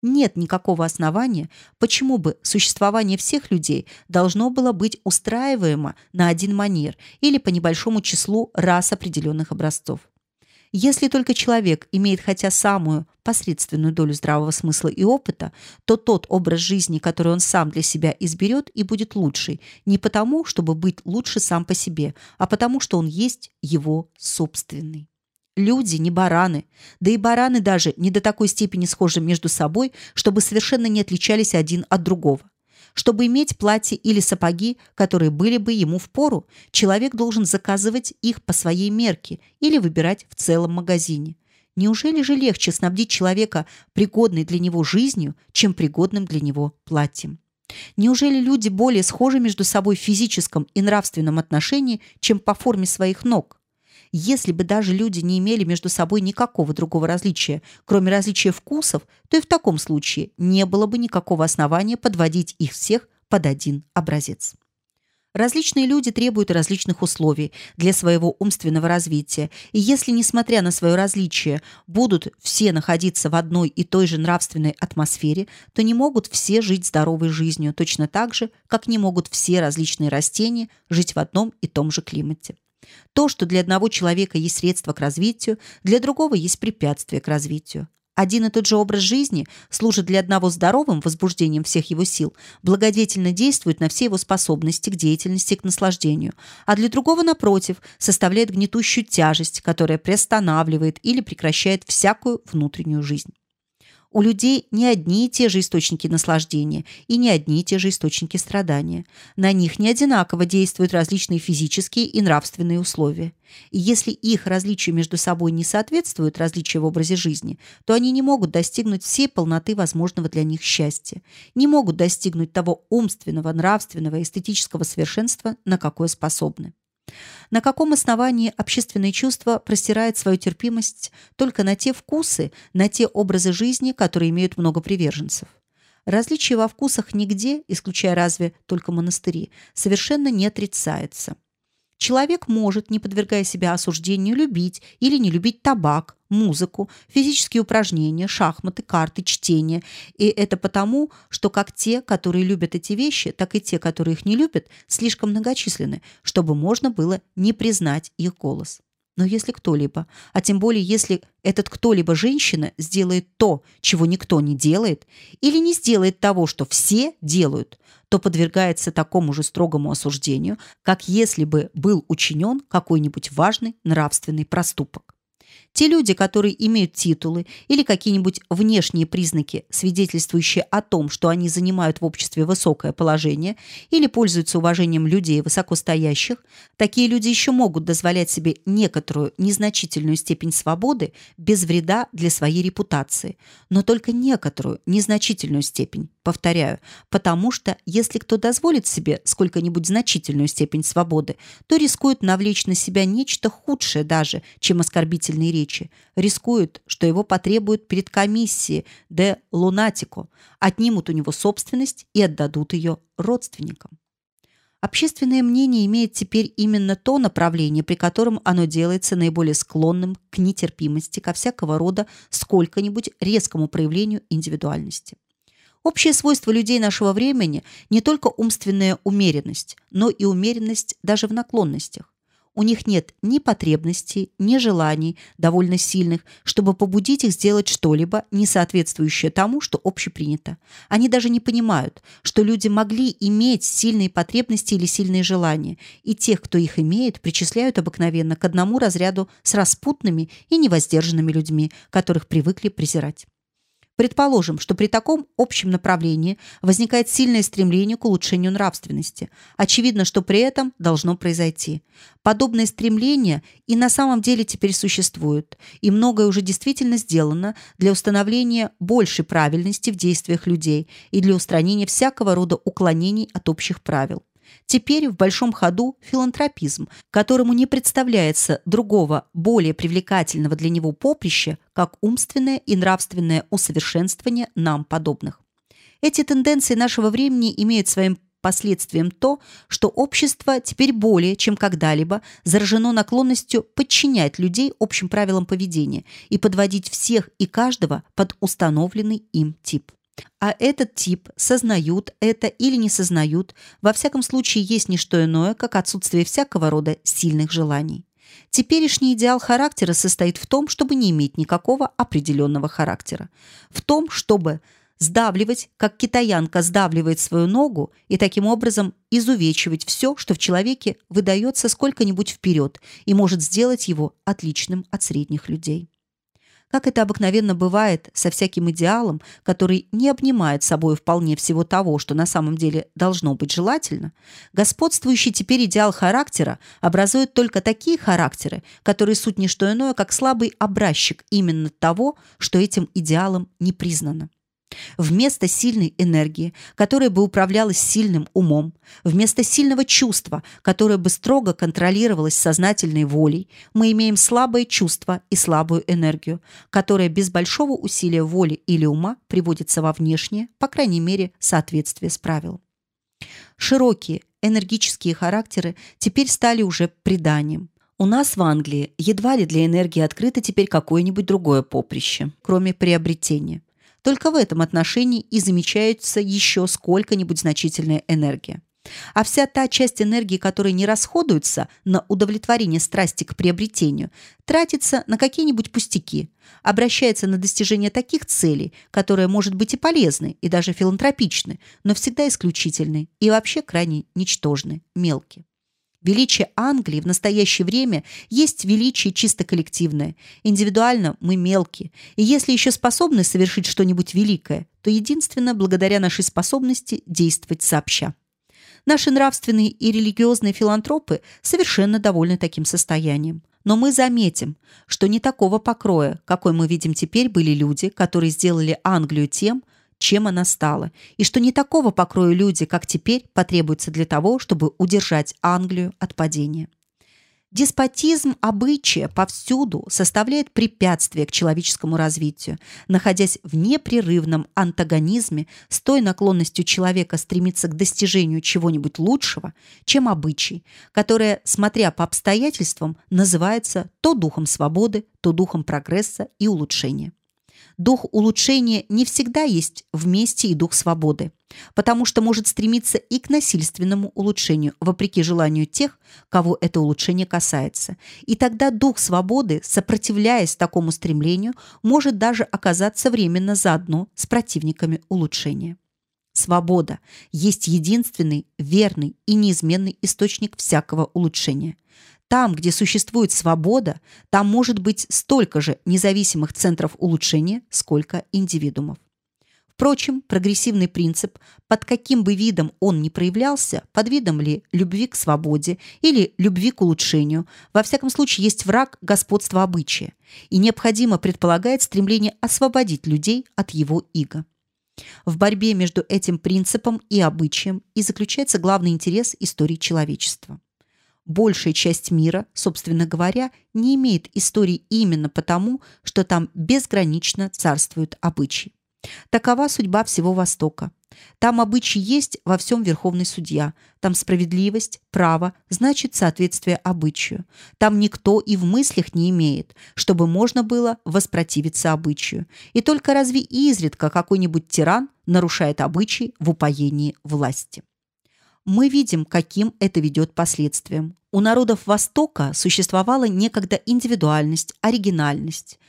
Нет никакого основания, почему бы существование всех людей должно было быть устраиваемо на один манер или по небольшому числу рас определенных образцов. Если только человек имеет хотя самую посредственную долю здравого смысла и опыта, то тот образ жизни, который он сам для себя изберет, и будет лучший, не потому, чтобы быть лучше сам по себе, а потому, что он есть его собственный. Люди не бараны, да и бараны даже не до такой степени схожи между собой, чтобы совершенно не отличались один от другого. Чтобы иметь платье или сапоги, которые были бы ему в пору, человек должен заказывать их по своей мерке или выбирать в целом магазине. Неужели же легче снабдить человека пригодной для него жизнью, чем пригодным для него платьем? Неужели люди более схожи между собой в физическом и нравственном отношении, чем по форме своих ног? Если бы даже люди не имели между собой никакого другого различия, кроме различия вкусов, то и в таком случае не было бы никакого основания подводить их всех под один образец. Различные люди требуют различных условий для своего умственного развития, и если, несмотря на свое различие, будут все находиться в одной и той же нравственной атмосфере, то не могут все жить здоровой жизнью, точно так же, как не могут все различные растения жить в одном и том же климате. То, что для одного человека есть средство к развитию, для другого есть препятствие к развитию. Один и тот же образ жизни служит для одного здоровым возбуждением всех его сил, благодетельно действует на все его способности к деятельности к наслаждению, а для другого, напротив, составляет гнетущую тяжесть, которая приостанавливает или прекращает всякую внутреннюю жизнь. У людей не одни и те же источники наслаждения и не одни и те же источники страдания. На них не одинаково действуют различные физические и нравственные условия. И если их различия между собой не соответствуют различия в образе жизни, то они не могут достигнуть всей полноты возможного для них счастья, не могут достигнуть того умственного, нравственного, эстетического совершенства, на какое способны. На каком основании общественное чувство простирает свою терпимость только на те вкусы, на те образы жизни, которые имеют много приверженцев? Различие во вкусах нигде, исключая разве только монастыри, совершенно не отрицается. Человек может, не подвергая себя осуждению, любить или не любить табак, музыку, физические упражнения, шахматы, карты, чтение. И это потому, что как те, которые любят эти вещи, так и те, которые их не любят, слишком многочисленны, чтобы можно было не признать их голос. Но если кто-либо, а тем более если этот кто-либо женщина сделает то, чего никто не делает, или не сделает того, что все делают, то подвергается такому же строгому осуждению, как если бы был учинен какой-нибудь важный нравственный проступок. Те люди, которые имеют титулы или какие-нибудь внешние признаки, свидетельствующие о том, что они занимают в обществе высокое положение или пользуются уважением людей высокостоящих, такие люди еще могут дозволять себе некоторую незначительную степень свободы без вреда для своей репутации, но только некоторую незначительную степень, повторяю, потому что если кто дозволит себе сколько-нибудь значительную степень свободы, то рискует навлечь на себя нечто худшее даже, чем оскорбительные речи рискует, что его потребуют перед комиссией де лунатико, отнимут у него собственность и отдадут ее родственникам. Общественное мнение имеет теперь именно то направление, при котором оно делается наиболее склонным к нетерпимости, ко всякого рода сколько-нибудь резкому проявлению индивидуальности. Общее свойство людей нашего времени не только умственная умеренность, но и умеренность даже в наклонностях. У них нет ни потребностей, ни желаний довольно сильных, чтобы побудить их сделать что-либо, не соответствующее тому, что общепринято. Они даже не понимают, что люди могли иметь сильные потребности или сильные желания, и тех, кто их имеет, причисляют обыкновенно к одному разряду с распутными и невоздержанными людьми, которых привыкли презирать. Предположим, что при таком общем направлении возникает сильное стремление к улучшению нравственности. Очевидно, что при этом должно произойти. Подобное стремление и на самом деле теперь существует, и многое уже действительно сделано для установления большей правильности в действиях людей и для устранения всякого рода уклонений от общих правил. Теперь в большом ходу филантропизм, которому не представляется другого, более привлекательного для него поприща, как умственное и нравственное усовершенствование нам подобных. Эти тенденции нашего времени имеют своим последствием то, что общество теперь более, чем когда-либо, заражено наклонностью подчинять людей общим правилам поведения и подводить всех и каждого под установленный им тип. А этот тип сознают это или не сознают, во всяком случае есть не что иное, как отсутствие всякого рода сильных желаний. Теперешний идеал характера состоит в том, чтобы не иметь никакого определенного характера. В том, чтобы сдавливать, как китаянка сдавливает свою ногу, и таким образом изувечивать все, что в человеке выдается сколько-нибудь вперед и может сделать его отличным от средних людей как это обыкновенно бывает со всяким идеалом, который не обнимает собой вполне всего того, что на самом деле должно быть желательно, господствующий теперь идеал характера образует только такие характеры, которые суть не что иное, как слабый образчик именно того, что этим идеалом не признано. Вместо сильной энергии, которая бы управлялась сильным умом, вместо сильного чувства, которое бы строго контролировалось сознательной волей, мы имеем слабое чувство и слабую энергию, которая без большого усилия воли или ума приводится во внешнее, по крайней мере, соответствие с правилом. Широкие, энергические характеры теперь стали уже преданием. У нас в Англии едва ли для энергии открыто теперь какое-нибудь другое поприще, кроме приобретения. Только в этом отношении и замечается еще сколько-нибудь значительная энергия. А вся та часть энергии, которая не расходуется на удовлетворение страсти к приобретению, тратится на какие-нибудь пустяки, обращается на достижение таких целей, которые, может быть, и полезны, и даже филантропичны, но всегда исключительны и вообще крайне ничтожны, мелкие. Величие Англии в настоящее время есть величие чисто коллективное. Индивидуально мы мелкие. И если еще способны совершить что-нибудь великое, то единственно благодаря нашей способности действовать сообща. Наши нравственные и религиозные филантропы совершенно довольны таким состоянием. Но мы заметим, что не такого покроя, какой мы видим теперь, были люди, которые сделали Англию тем, чем она стала, и что не такого покроя люди, как теперь, потребуется для того, чтобы удержать Англию от падения. Деспотизм обычая повсюду составляет препятствие к человеческому развитию, находясь в непрерывном антагонизме с той наклонностью человека стремиться к достижению чего-нибудь лучшего, чем обычай, которое, смотря по обстоятельствам, называется то духом свободы, то духом прогресса и улучшения дух улучшения не всегда есть вместе и дух свободы, потому что может стремиться и к насильственному улучшению, вопреки желанию тех, кого это улучшение касается. И тогда дух свободы, сопротивляясь такому стремлению, может даже оказаться временно заодно с противниками улучшения. Свобода есть единственный, верный и неизменный источник всякого улучшения. Там, где существует свобода, там может быть столько же независимых центров улучшения, сколько индивидуумов. Впрочем, прогрессивный принцип, под каким бы видом он ни проявлялся, под видом ли любви к свободе или любви к улучшению, во всяком случае есть враг господства обычая, и необходимо предполагает стремление освободить людей от его иго. В борьбе между этим принципом и обычаем и заключается главный интерес истории человечества большая часть мира, собственно говоря, не имеет истории именно потому, что там безгранично царствуют обычаи. Такова судьба всего Востока. Там обычаи есть во всем верховный судья. Там справедливость, право, значит соответствие обычаю. Там никто и в мыслях не имеет, чтобы можно было воспротивиться обычаю. И только разве изредка какой-нибудь тиран нарушает обычаи в упоении власти мы видим, каким это ведет последствиям. У народов Востока существовала некогда индивидуальность, оригинальность.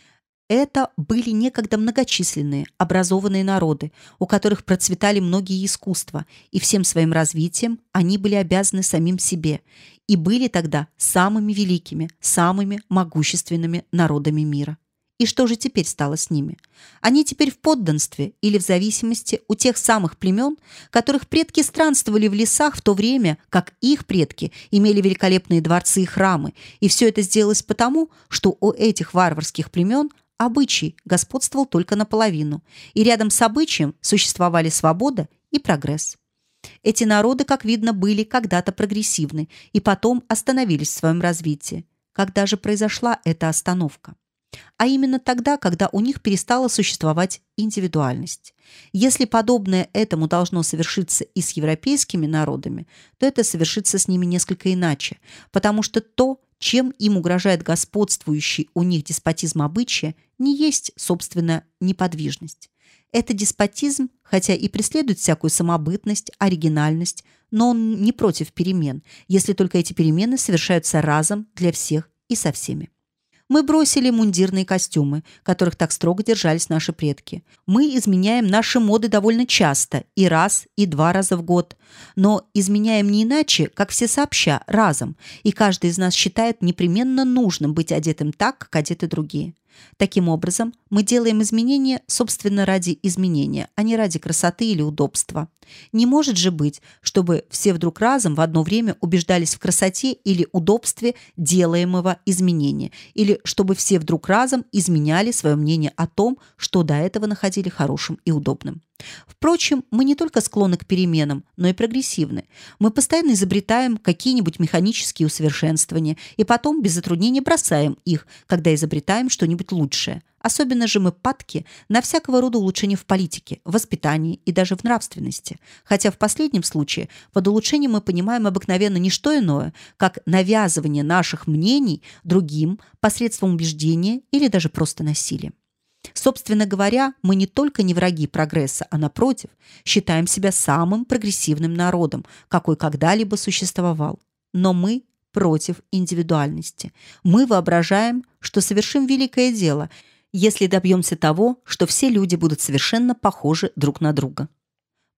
Это были некогда многочисленные, образованные народы, у которых процветали многие искусства, и всем своим развитием они были обязаны самим себе и были тогда самыми великими, самыми могущественными народами мира. И что же теперь стало с ними? Они теперь в подданстве или в зависимости у тех самых племен, которых предки странствовали в лесах в то время, как их предки имели великолепные дворцы и храмы, и все это сделалось потому, что у этих варварских племен обычай господствовал только наполовину, и рядом с обычаем существовали свобода и прогресс. Эти народы, как видно, были когда-то прогрессивны и потом остановились в своем развитии. Когда же произошла эта остановка? А именно тогда, когда у них перестала существовать индивидуальность. Если подобное этому должно совершиться и с европейскими народами, то это совершится с ними несколько иначе, потому что то, чем им угрожает господствующий у них деспотизм обычая, не есть, собственно, неподвижность. Это деспотизм, хотя и преследует всякую самобытность, оригинальность, но он не против перемен, если только эти перемены совершаются разом для всех и со всеми. Мы бросили мундирные костюмы, которых так строго держались наши предки. Мы изменяем наши моды довольно часто, и раз, и два раза в год. Но изменяем не иначе, как все сообща, разом, и каждый из нас считает непременно нужным быть одетым так, как одеты другие. Таким образом, мы делаем изменения, собственно, ради изменения, а не ради красоты или удобства. Не может же быть, чтобы все вдруг разом в одно время убеждались в красоте или удобстве делаемого изменения, или чтобы все вдруг разом изменяли свое мнение о том, что до этого находили хорошим и удобным. Впрочем, мы не только склонны к переменам, но и прогрессивны. Мы постоянно изобретаем какие-нибудь механические усовершенствования и потом без затруднения бросаем их, когда изобретаем что-нибудь лучшее. Особенно же мы падки на всякого рода улучшения в политике, воспитании и даже в нравственности. Хотя в последнем случае под улучшением мы понимаем обыкновенно не что иное, как навязывание наших мнений другим посредством убеждения или даже просто насилия. Собственно говоря, мы не только не враги прогресса, а напротив, считаем себя самым прогрессивным народом, какой когда-либо существовал. Но мы против индивидуальности. Мы воображаем, что совершим великое дело, если добьемся того, что все люди будут совершенно похожи друг на друга.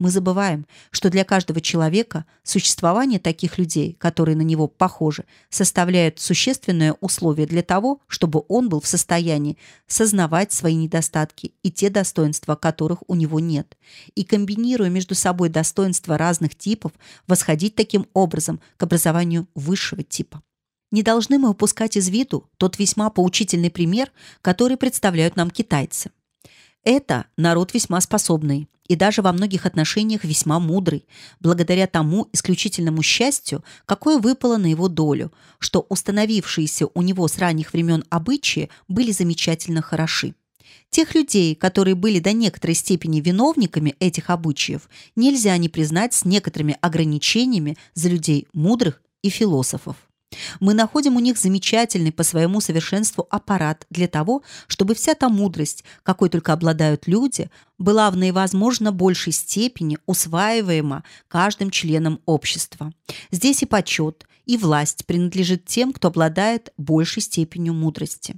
Мы забываем, что для каждого человека существование таких людей, которые на него похожи, составляет существенное условие для того, чтобы он был в состоянии сознавать свои недостатки и те достоинства, которых у него нет, и комбинируя между собой достоинства разных типов, восходить таким образом к образованию высшего типа. Не должны мы упускать из виду тот весьма поучительный пример, который представляют нам китайцы. Это народ весьма способный и даже во многих отношениях весьма мудрый, благодаря тому исключительному счастью, какое выпало на его долю, что установившиеся у него с ранних времен обычаи были замечательно хороши. Тех людей, которые были до некоторой степени виновниками этих обычаев, нельзя не признать с некоторыми ограничениями за людей мудрых и философов. Мы находим у них замечательный по своему совершенству аппарат для того, чтобы вся та мудрость, какой только обладают люди, была в наивозможно большей степени усваиваема каждым членом общества. Здесь и почет, и власть принадлежит тем, кто обладает большей степенью мудрости.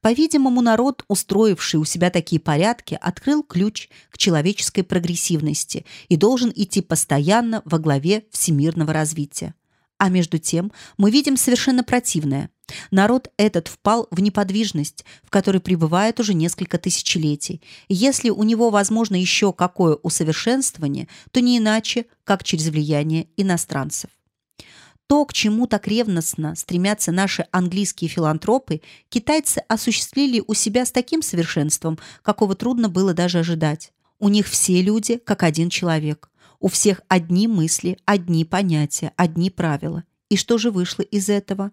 По-видимому, народ, устроивший у себя такие порядки, открыл ключ к человеческой прогрессивности и должен идти постоянно во главе всемирного развития. А между тем мы видим совершенно противное. Народ этот впал в неподвижность, в которой пребывает уже несколько тысячелетий. Если у него возможно еще какое усовершенствование, то не иначе, как через влияние иностранцев. То, к чему так ревностно стремятся наши английские филантропы, китайцы осуществили у себя с таким совершенством, какого трудно было даже ожидать. У них все люди как один человек. У всех одни мысли, одни понятия, одни правила. И что же вышло из этого?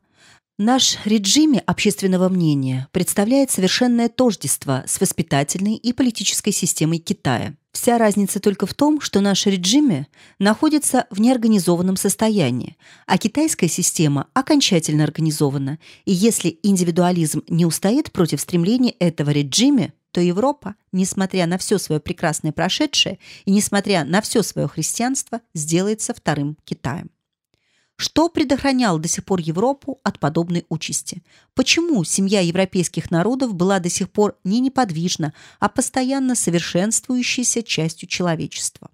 Наш режиме общественного мнения представляет совершенное тождество с воспитательной и политической системой Китая. Вся разница только в том, что наш режиме находится в неорганизованном состоянии, а китайская система окончательно организована. И если индивидуализм не устоит против стремлений этого режиме, то Европа, несмотря на все свое прекрасное прошедшее и несмотря на все свое христианство, сделается вторым Китаем. Что предохраняло до сих пор Европу от подобной участи? Почему семья европейских народов была до сих пор не неподвижна, а постоянно совершенствующейся частью человечества?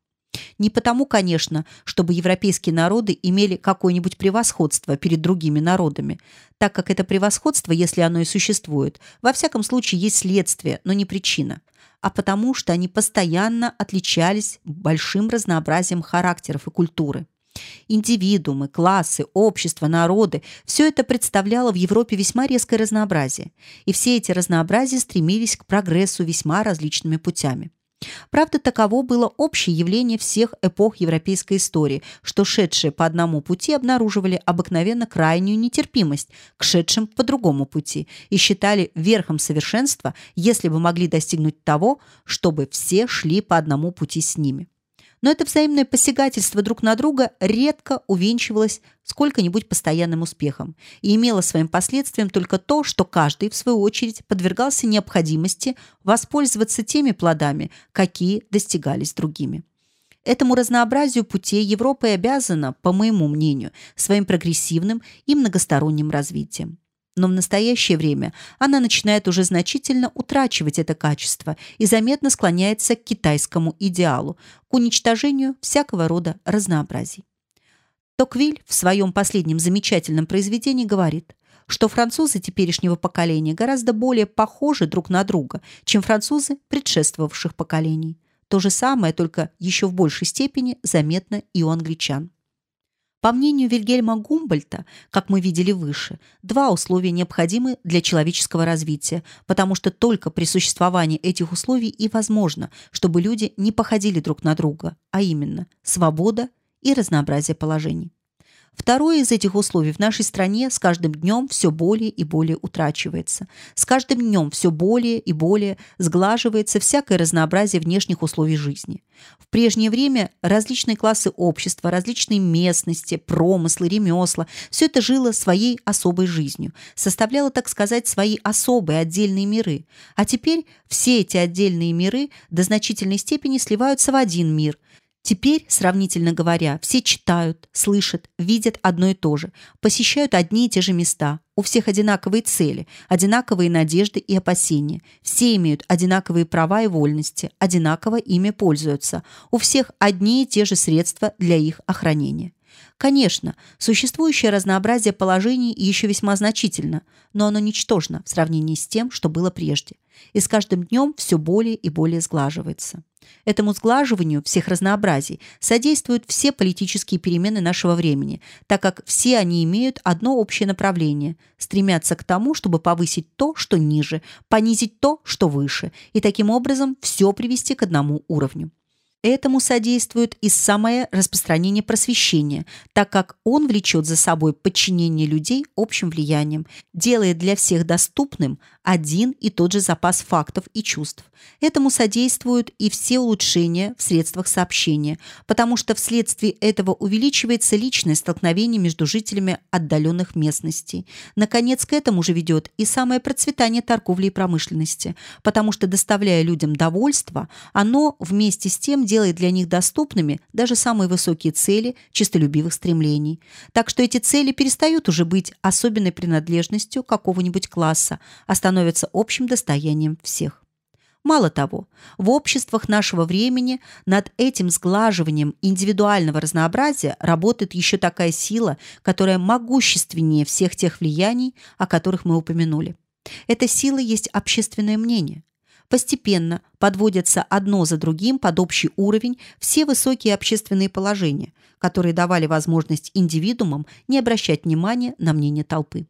Не потому, конечно, чтобы европейские народы имели какое-нибудь превосходство перед другими народами, так как это превосходство, если оно и существует, во всяком случае есть следствие, но не причина, а потому что они постоянно отличались большим разнообразием характеров и культуры. Индивидуумы, классы, общества, народы – все это представляло в Европе весьма резкое разнообразие, и все эти разнообразия стремились к прогрессу весьма различными путями. Правда, таково было общее явление всех эпох европейской истории, что шедшие по одному пути обнаруживали обыкновенно крайнюю нетерпимость к шедшим по другому пути и считали верхом совершенства, если бы могли достигнуть того, чтобы все шли по одному пути с ними но это взаимное посягательство друг на друга редко увенчивалось сколько-нибудь постоянным успехом и имело своим последствием только то, что каждый, в свою очередь, подвергался необходимости воспользоваться теми плодами, какие достигались другими. Этому разнообразию путей Европа и обязана, по моему мнению, своим прогрессивным и многосторонним развитием но в настоящее время она начинает уже значительно утрачивать это качество и заметно склоняется к китайскому идеалу, к уничтожению всякого рода разнообразий. Токвиль в своем последнем замечательном произведении говорит, что французы теперешнего поколения гораздо более похожи друг на друга, чем французы предшествовавших поколений. То же самое, только еще в большей степени заметно и у англичан. По мнению Вильгельма Гумбольта, как мы видели выше, два условия необходимы для человеческого развития, потому что только при существовании этих условий и возможно, чтобы люди не походили друг на друга, а именно свобода и разнообразие положений. Второе из этих условий в нашей стране с каждым днем все более и более утрачивается. С каждым днем все более и более сглаживается всякое разнообразие внешних условий жизни. В прежнее время различные классы общества, различные местности, промыслы, ремесла – все это жило своей особой жизнью, составляло, так сказать, свои особые отдельные миры. А теперь все эти отдельные миры до значительной степени сливаются в один мир – Теперь, сравнительно говоря, все читают, слышат, видят одно и то же, посещают одни и те же места. У всех одинаковые цели, одинаковые надежды и опасения. Все имеют одинаковые права и вольности, одинаково ими пользуются. У всех одни и те же средства для их охранения. Конечно, существующее разнообразие положений еще весьма значительно, но оно ничтожно в сравнении с тем, что было прежде, и с каждым днем все более и более сглаживается. Этому сглаживанию всех разнообразий содействуют все политические перемены нашего времени, так как все они имеют одно общее направление – стремятся к тому, чтобы повысить то, что ниже, понизить то, что выше, и таким образом все привести к одному уровню. Этому содействует и самое распространение просвещения, так как он влечет за собой подчинение людей общим влиянием, делает для всех доступным один и тот же запас фактов и чувств. Этому содействуют и все улучшения в средствах сообщения, потому что вследствие этого увеличивается личное столкновение между жителями отдаленных местностей. Наконец, к этому же ведет и самое процветание торговли и промышленности, потому что, доставляя людям довольство, оно вместе с тем делает для них доступными даже самые высокие цели чистолюбивых стремлений. Так что эти цели перестают уже быть особенной принадлежностью какого-нибудь класса, а становятся общим достоянием всех. Мало того, в обществах нашего времени над этим сглаживанием индивидуального разнообразия работает еще такая сила, которая могущественнее всех тех влияний, о которых мы упомянули. Эта сила есть общественное мнение. Постепенно подводятся одно за другим под общий уровень все высокие общественные положения, которые давали возможность индивидуумам не обращать внимания на мнение толпы.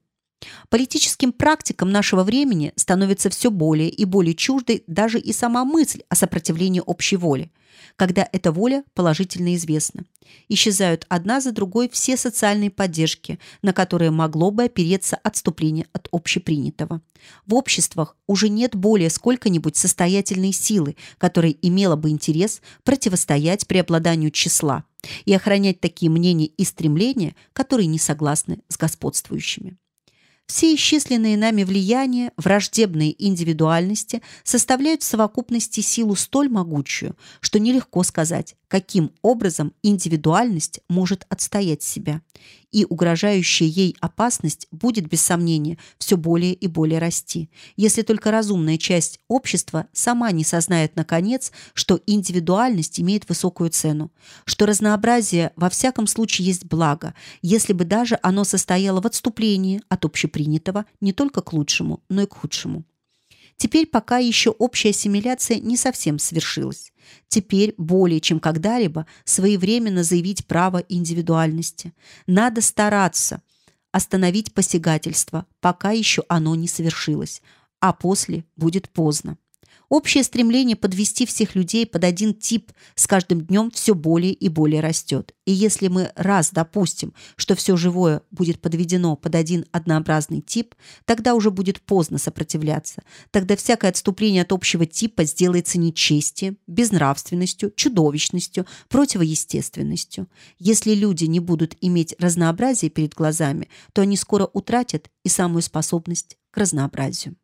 Политическим практикам нашего времени становится все более и более чуждой даже и сама мысль о сопротивлении общей воли, когда эта воля положительно известна. Исчезают одна за другой все социальные поддержки, на которые могло бы опереться отступление от общепринятого. В обществах уже нет более сколько-нибудь состоятельной силы, которая имела бы интерес противостоять преобладанию числа и охранять такие мнения и стремления, которые не согласны с господствующими. Все исчисленные нами влияния, враждебные индивидуальности составляют в совокупности силу столь могучую, что нелегко сказать, каким образом индивидуальность может отстоять себя. И угрожающая ей опасность будет, без сомнения, все более и более расти, если только разумная часть общества сама не сознает, наконец, что индивидуальность имеет высокую цену, что разнообразие во всяком случае есть благо, если бы даже оно состояло в отступлении от общепринятого принятого не только к лучшему, но и к худшему. Теперь пока еще общая ассимиляция не совсем свершилась. Теперь более чем когда-либо своевременно заявить право индивидуальности. Надо стараться остановить посягательство, пока еще оно не совершилось, а после будет поздно. Общее стремление подвести всех людей под один тип с каждым днем все более и более растет. И если мы раз допустим, что все живое будет подведено под один однообразный тип, тогда уже будет поздно сопротивляться. Тогда всякое отступление от общего типа сделается нечестием, безнравственностью, чудовищностью, противоестественностью. Если люди не будут иметь разнообразие перед глазами, то они скоро утратят и самую способность к разнообразию.